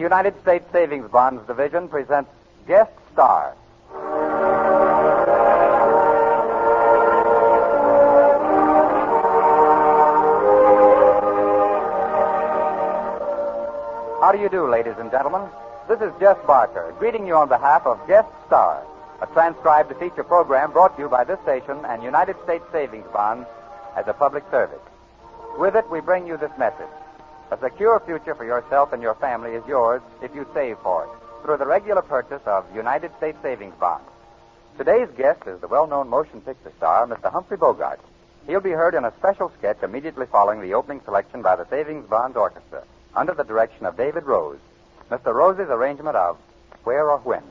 United States Savings Bonds Division presents Guest Star. How do you do, ladies and gentlemen? This is Jess Barker, greeting you on behalf of Guest Star, a transcribed feature program brought to you by this station and United States Savings Bonds as a public service. With it, we bring you this message. A secure future for yourself and your family is yours if you save for it through the regular purchase of United States Savings Bonds. Today's guest is the well-known motion picture star, Mr. Humphrey Bogart. He'll be heard in a special sketch immediately following the opening selection by the Savings Bonds Orchestra under the direction of David Rose. Mr. Rose's arrangement of Where or When.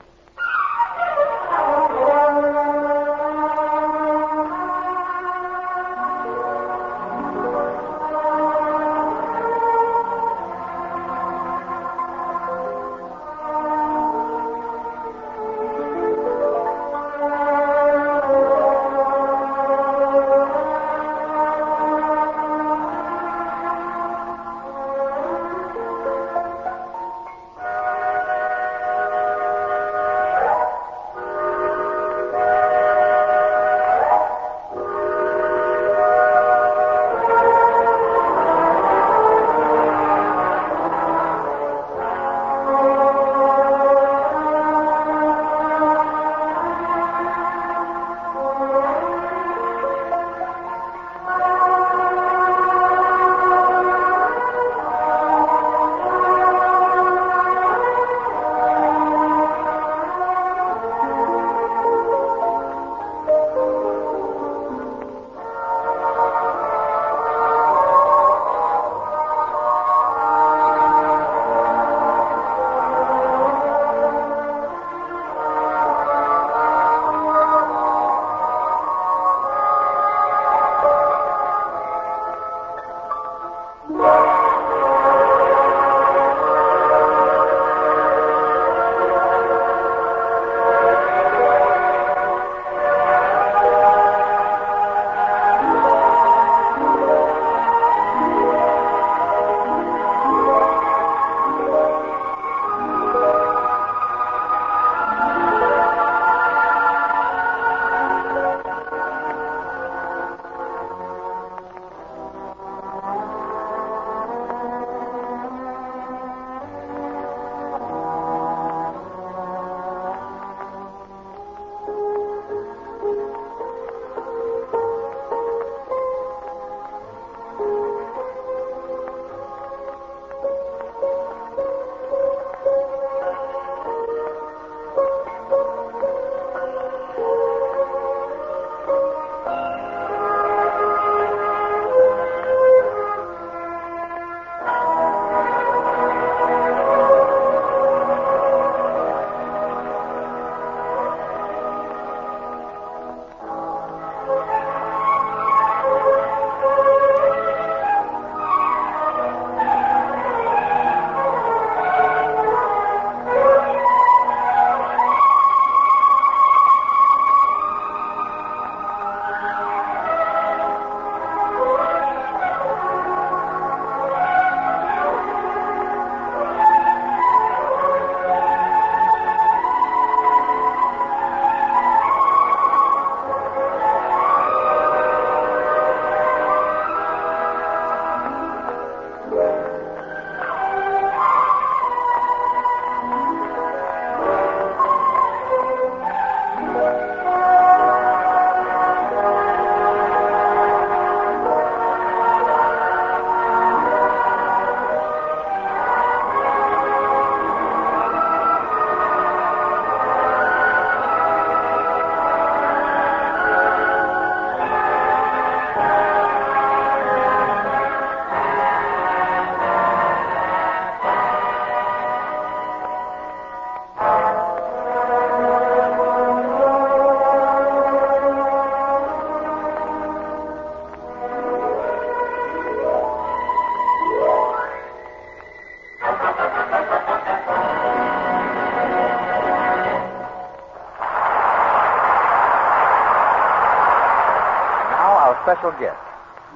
Special guest.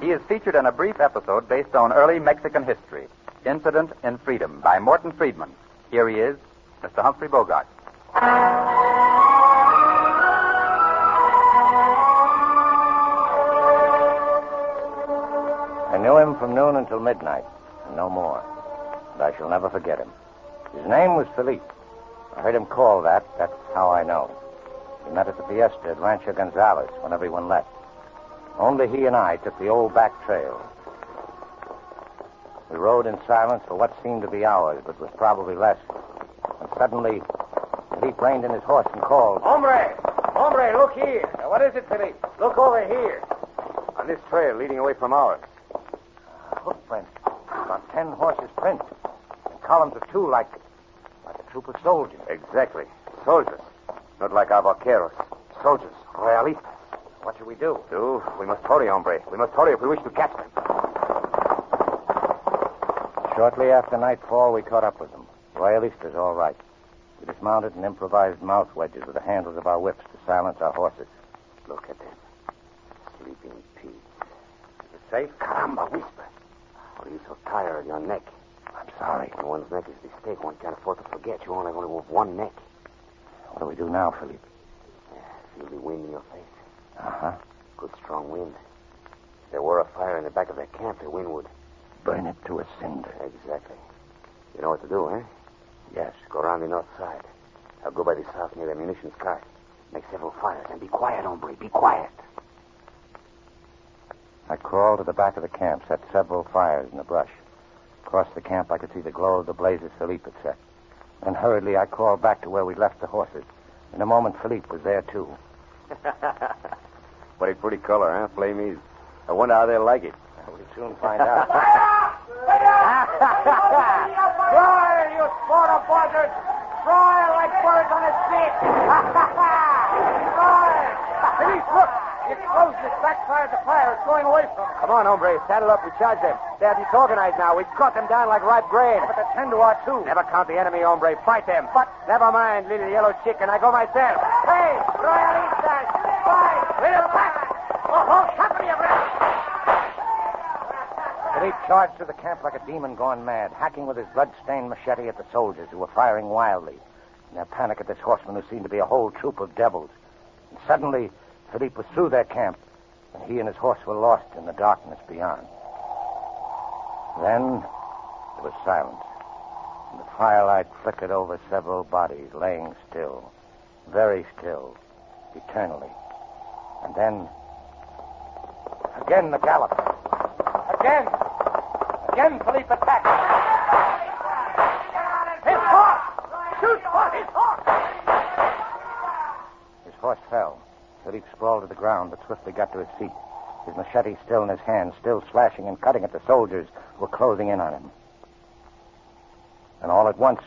He is featured in a brief episode based on early Mexican history, Incident in Freedom, by Morton Friedman. Here he is, Mr. Humphrey Bogart. I knew him from noon until midnight, and no more. And I shall never forget him. His name was Philippe. I heard him call that. That's how I know. We met at the fiesta at Rancho Gonzales when everyone left. Only he and I took the old back trail. We rode in silence for what seemed to be hours, but was probably less. And suddenly, Philippe reined in his horse and called. Hombre! Hombre, look here. What is it, Philippe? Look over here. On this trail leading away from ours. Footprints. About ten horses' prints. And columns of two, like, like a troop of soldiers. Exactly. Soldiers. Not like our vaqueros. Soldiers. Royalistas. What should we do? Do? We must hurry, hombre. We must hurry if we wish to catch them. Shortly after nightfall, we caught up with them. Royalistas, all right. We dismounted and improvised mouth wedges with the handles of our whips to silence our horses. Look at them. Sleeping in peace. Is it safe? Caramba, whisper. What are you so tired of your neck? I'm sorry. When one's neck is the stake, one can't afford to forget you only want to move one neck. What do we do now, Philippe? Feel the wind in your face. Uh-huh. Good strong wind. If there were a fire in the back of their camp, the wind would. Burn it to a cinder. Exactly. You know what to do, eh? Yes. Go around the north side. I'll go by this house near the munitions cart. Make several fires and be quiet, hombre. Be quiet. I crawled to the back of the camp, set several fires in the brush. Across the camp, I could see the glow of the blazes Philippe had set. Then hurriedly, I crawled back to where we'd left the horses. In a moment, Philippe was there, too. Pretty pretty color, huh, Flamies? I wonder how they'll like it. We'll soon find out. Try, you sport buzzards! Try like birds on a stick! Try! Police, look! It's closed. It's backfired the fire. It's going away from us. Come on, hombre. Saddle up. We charge them. They're disorganized now. We've cut them down like ripe grain. But the ten to our two. Never count the enemy, hombre. Fight them. But never mind, little yellow chicken. I go myself. Hey, Royalistas! Philippe charged through the camp like a demon gone mad, hacking with his blood-stained machete at the soldiers who were firing wildly. In their panic at this horseman who seemed to be a whole troop of devils. And suddenly, Philippe was through their camp, and he and his horse were lost in the darkness beyond. Then there was silence, and the firelight flickered over several bodies laying still, very still, eternally. And then, again the gallop. Again! Again, Philippe attacked. His horse! Shoot for his horse! His horse fell. Philippe sprawled to the ground, but swiftly got to his feet. His machete still in his hand, still slashing and cutting at the soldiers who were closing in on him. And all at once,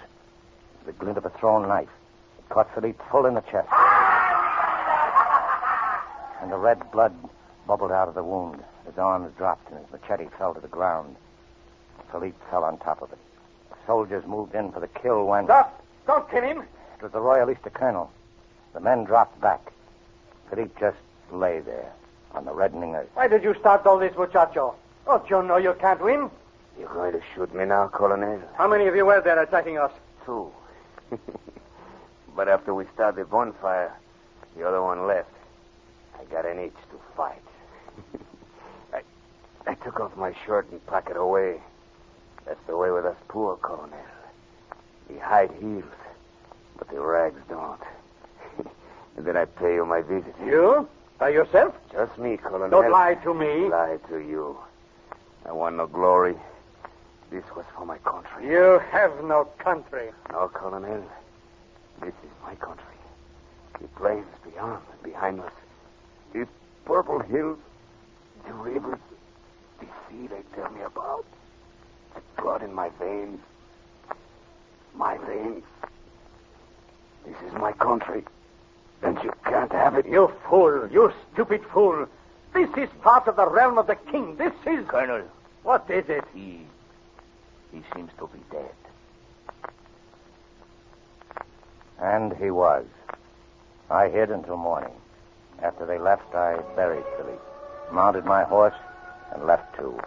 the glint of a thrown knife caught Philippe full in the chest. And the red blood bubbled out of the wound. His arms dropped and his machete fell to the ground. Philippe fell on top of it. The soldiers moved in for the kill when. Stop! Don't kill him! It was the Royalista colonel. The men dropped back. Philippe just lay there on the reddening earth. Why did you start all this, muchacho? Don't you know you can't win? You're going to shoot me now, Colonel? How many of you were there attacking us? Two. but after we started the bonfire, the other one left. I got an itch to fight. I, I took off my shirt and packed it away. That's the way with us poor, Colonel. The hide heels, but the rags don't. and then I pay you my visit. You? By yourself? Just me, Colonel. Don't lie to me. Lie to you. I want no glory. This was for my country. You have no country. No, Colonel. This is my country. The plains beyond and behind us. These purple hills, the rivers, the sea they tell me about. The blood in my veins. My veins. This is my country. And you can't have it. You fool. You stupid fool. This is part of the realm of the king. This is. Colonel, What is it? he. He seems to be dead. And he was. I hid until morning. After they left, I buried Philippe, mounted my horse, and left too.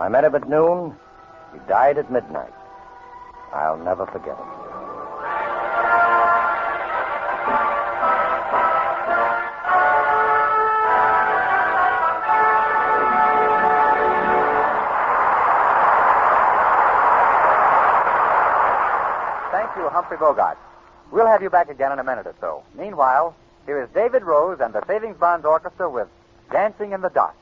I met him at noon. He died at midnight. I'll never forget it. Thank you, Humphrey Bogart. We'll have you back again in a minute or so. Meanwhile, here is David Rose and the Savings Bonds Orchestra with Dancing in the Dark.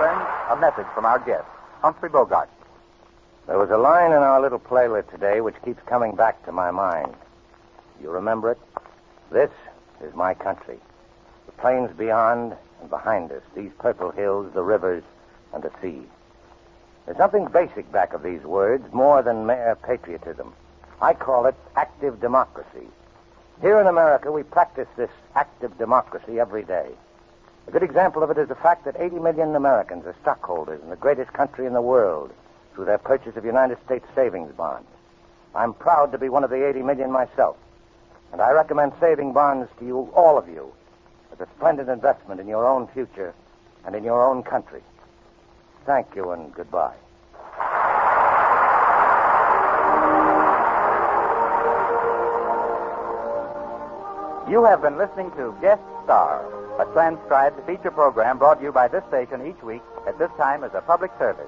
Friends, a message from our guest, Humphrey Bogart. There was a line in our little playlet today which keeps coming back to my mind. You remember it? This is my country. The plains beyond and behind us, these purple hills, the rivers, and the sea. There's something basic back of these words, more than mere patriotism. I call it active democracy. Here in America, we practice this active democracy every day. A good example of it is the fact that 80 million Americans are stockholders in the greatest country in the world through their purchase of United States savings bonds. I'm proud to be one of the 80 million myself, and I recommend saving bonds to you, all of you, as a splendid investment in your own future and in your own country. Thank you and goodbye. You have been listening to Guest Star, a transcribed feature program brought to you by this station each week at this time as a public service.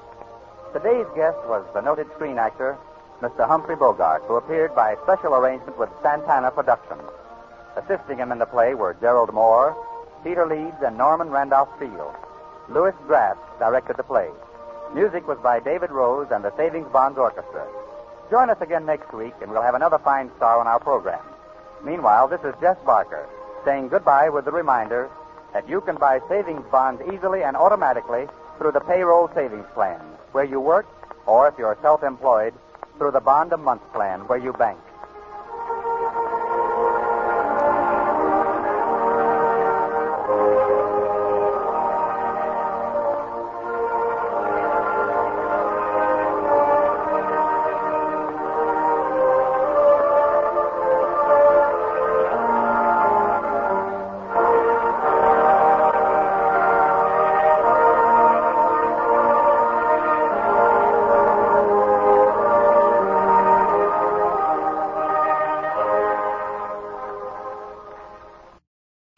Today's guest was the noted screen actor, Mr. Humphrey Bogart, who appeared by special arrangement with Santana Productions. Assisting him in the play were Gerald Moore, Peter Leeds, and Norman Randolph Field. Louis Grass directed the play. Music was by David Rose and the Savings Bonds Orchestra. Join us again next week, and we'll have another fine star on our program. Meanwhile, this is Jess Barker saying goodbye with the reminder that you can buy savings bonds easily and automatically through the payroll savings plan, where you work, or if you're self employed, through the bond a month plan, where you bank.